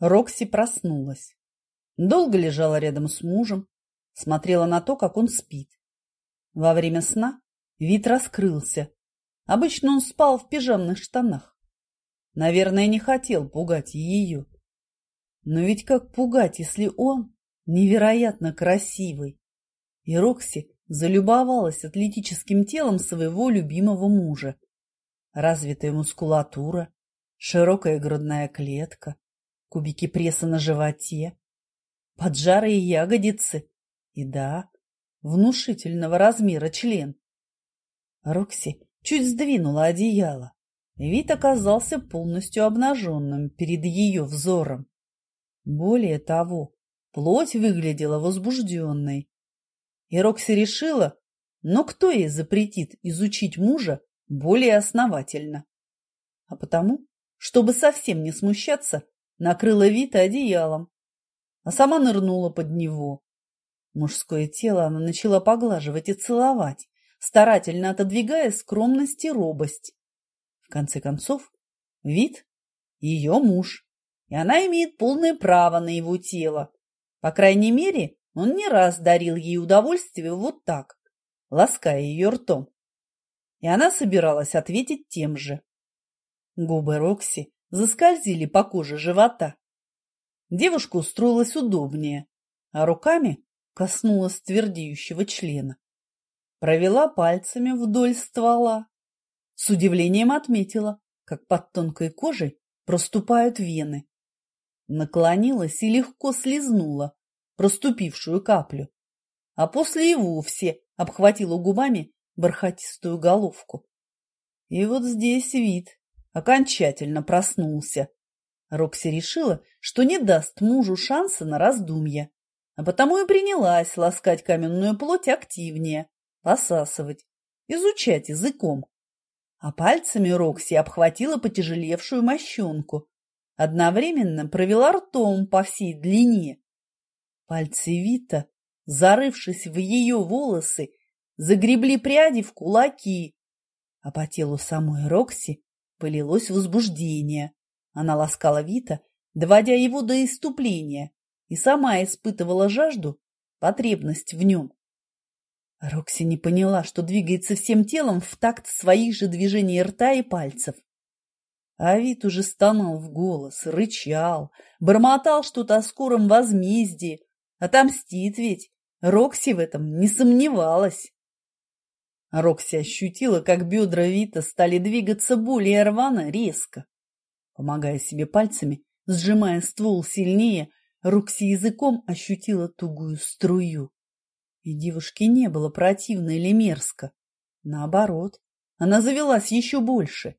Рокси проснулась. Долго лежала рядом с мужем, смотрела на то, как он спит. Во время сна вид раскрылся. Обычно он спал в пижамных штанах. Наверное, не хотел пугать ее. Но ведь как пугать, если он невероятно красивый? И Рокси залюбовалась атлетическим телом своего любимого мужа. Развитая мускулатура, широкая грудная клетка, кубики пресса на животе, поджарые ягодицы и, да, внушительного размера член. Рокси чуть сдвинула одеяло. Вид оказался полностью обнаженным перед ее взором. Более того, плоть выглядела возбужденной. И Рокси решила, но кто ей запретит изучить мужа более основательно? А потому, чтобы совсем не смущаться, накрыла Вита одеялом, а сама нырнула под него. Мужское тело она начала поглаживать и целовать, старательно отодвигая скромность и робость. В конце концов, вид – ее муж, и она имеет полное право на его тело. По крайней мере, он не раз дарил ей удовольствие вот так, лаская ее ртом. И она собиралась ответить тем же. Губы Рокси заскользили по коже живота. Девушка устроилась удобнее, а руками коснулась твердеющего члена. Провела пальцами вдоль ствола. С удивлением отметила, как под тонкой кожей проступают вены. Наклонилась и легко слезнула проступившую каплю, а после и вовсе обхватила губами бархатистую головку. И вот здесь вид окончательно проснулся. Рокси решила, что не даст мужу шанса на раздумья, а потому и принялась ласкать каменную плоть активнее, посасывать, изучать языком. А пальцами Рокси обхватила потяжелевшую мощонку, одновременно провела ртом по всей длине. Пальцы Вита, зарывшись в ее волосы, загребли пряди в кулаки, а по телу самой Рокси полилось возбуждение. Она ласкала Вита, доводя его до иступления, и сама испытывала жажду, потребность в нем. Рокси не поняла, что двигается всем телом в такт своих же движений рта и пальцев. А вид уже стонал в голос, рычал, бормотал что-то о скором возмездии. Отомстит ведь. Рокси в этом не сомневалась. Рокси ощутила, как бедра Вита стали двигаться более рвано, резко. Помогая себе пальцами, сжимая ствол сильнее, Рокси языком ощутила тугую струю. И девушке не было противно или мерзко. Наоборот, она завелась еще больше.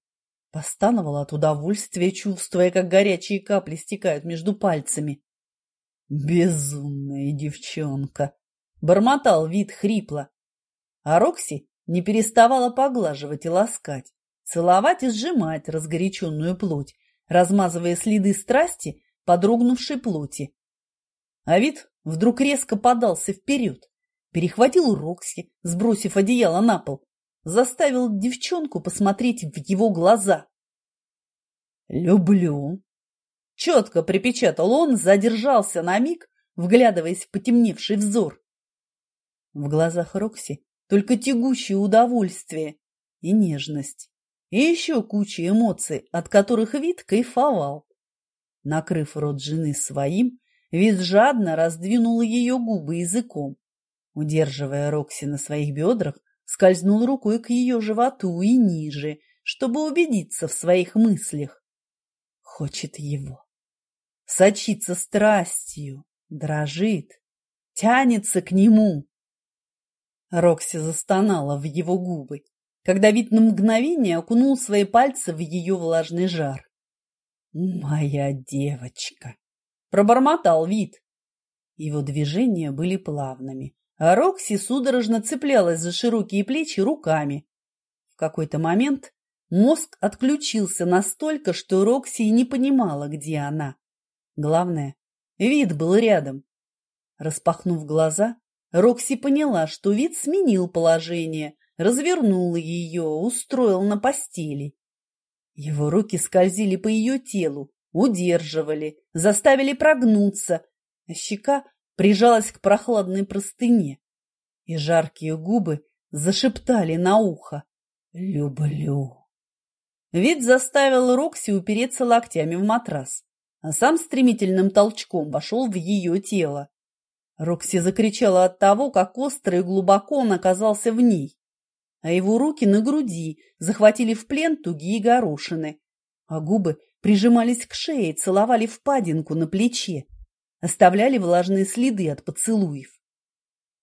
Постановала от удовольствия, чувствуя, как горячие капли стекают между пальцами. «Безумная девчонка!» — бормотал вид хрипло. А Рокси не переставала поглаживать и ласкать, целовать и сжимать разгоряченную плоть, размазывая следы страсти по дрогнувшей плоти. А вид вдруг резко подался вперед, перехватил Рокси, сбросив одеяло на пол, заставил девчонку посмотреть в его глаза. «Люблю!» Четко припечатал он, задержался на миг, вглядываясь в потемневший взор. В глазах Рокси только тягучее удовольствие и нежность, и еще куча эмоций, от которых вид кайфовал. Накрыв рот жены своим, вид жадно раздвинул ее губы языком. Удерживая Рокси на своих бедрах, скользнул рукой к ее животу и ниже, чтобы убедиться в своих мыслях. Хочет его. Сочится страстью, дрожит, тянется к нему. Рокси застонала в его губы, когда вид на мгновение окунул свои пальцы в ее влажный жар. «Моя девочка!» – пробормотал вид. Его движения были плавными, а Рокси судорожно цеплялась за широкие плечи руками. В какой-то момент мозг отключился настолько, что Рокси не понимала, где она. Главное, вид был рядом. Распахнув глаза, Рокси поняла, что вид сменил положение, развернул ее, устроил на постели. Его руки скользили по ее телу, удерживали, заставили прогнуться, а щека прижалась к прохладной простыне, и жаркие губы зашептали на ухо «Люблю». Вид заставил Рокси упереться локтями в матрас, а сам стремительным толчком вошел в ее тело. Рокси закричала от того, как остро и глубоко он оказался в ней, а его руки на груди захватили в плен тугие горошины, а губы прижимались к шее, целовали впадинку на плече, оставляли влажные следы от поцелуев.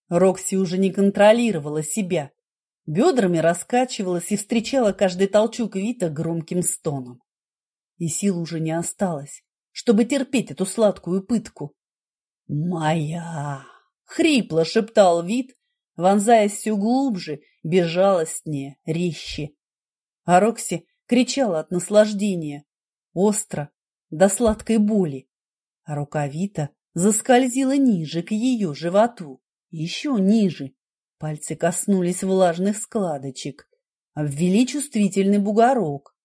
Рокси уже не контролировала себя, бедрами раскачивалась и встречала каждый толчок Вита громким стоном. И сил уже не осталось, чтобы терпеть эту сладкую пытку. «Моя!» — хрипло шептал Вит, вонзаясь все глубже, безжалостнее, резче. А Рокси кричала от наслаждения, остро, до сладкой боли, а рука Вита заскользила ниже, к ее животу, еще ниже, Пальцы коснулись влажных складочек, обвели чувствительный бугорок.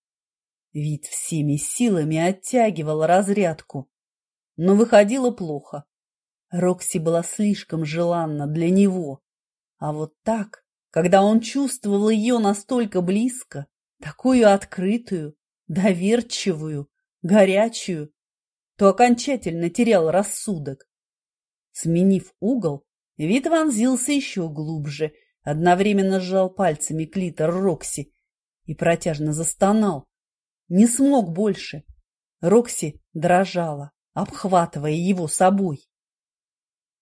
Вид всеми силами оттягивал разрядку, но выходило плохо. Рокси была слишком желанна для него, а вот так, когда он чувствовал ее настолько близко, такую открытую, доверчивую, горячую, то окончательно терял рассудок. Сменив угол, Вид вонзился еще глубже, одновременно сжал пальцами клитор Рокси и протяжно застонал. Не смог больше. Рокси дрожала, обхватывая его собой.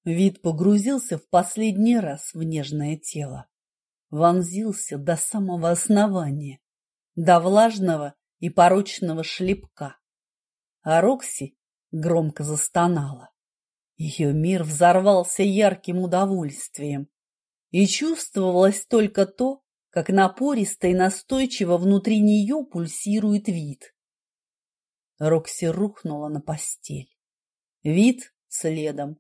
Вид погрузился в последний раз в нежное тело. Вонзился до самого основания, до влажного и порочного шлепка. А Рокси громко застонала. Ее мир взорвался ярким удовольствием, и чувствовалось только то, как напористо и настойчиво внутри нее пульсирует вид. Рокси рухнула на постель. Вид следом.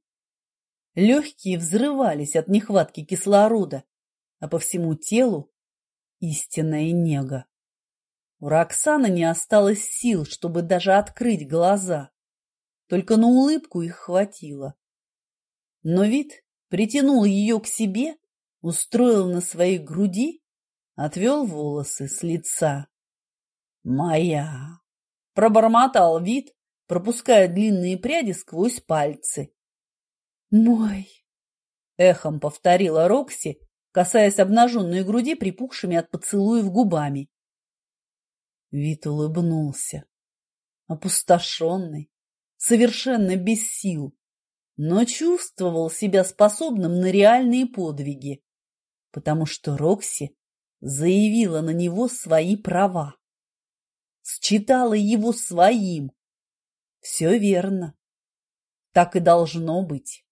Легкие взрывались от нехватки кислорода, а по всему телу истинная нега. У Роксаны не осталось сил, чтобы даже открыть глаза. Только на улыбку их хватило. Но вид притянул ее к себе, устроил на своей груди, отвел волосы с лица. «Моя!» — пробормотал вид, пропуская длинные пряди сквозь пальцы. «Мой!» — эхом повторила Рокси, касаясь обнаженной груди припухшими от поцелуев губами. Вит улыбнулся, опустошенный, совершенно без сил, но чувствовал себя способным на реальные подвиги, потому что Рокси заявила на него свои права, считала его своим. Все верно. Так и должно быть.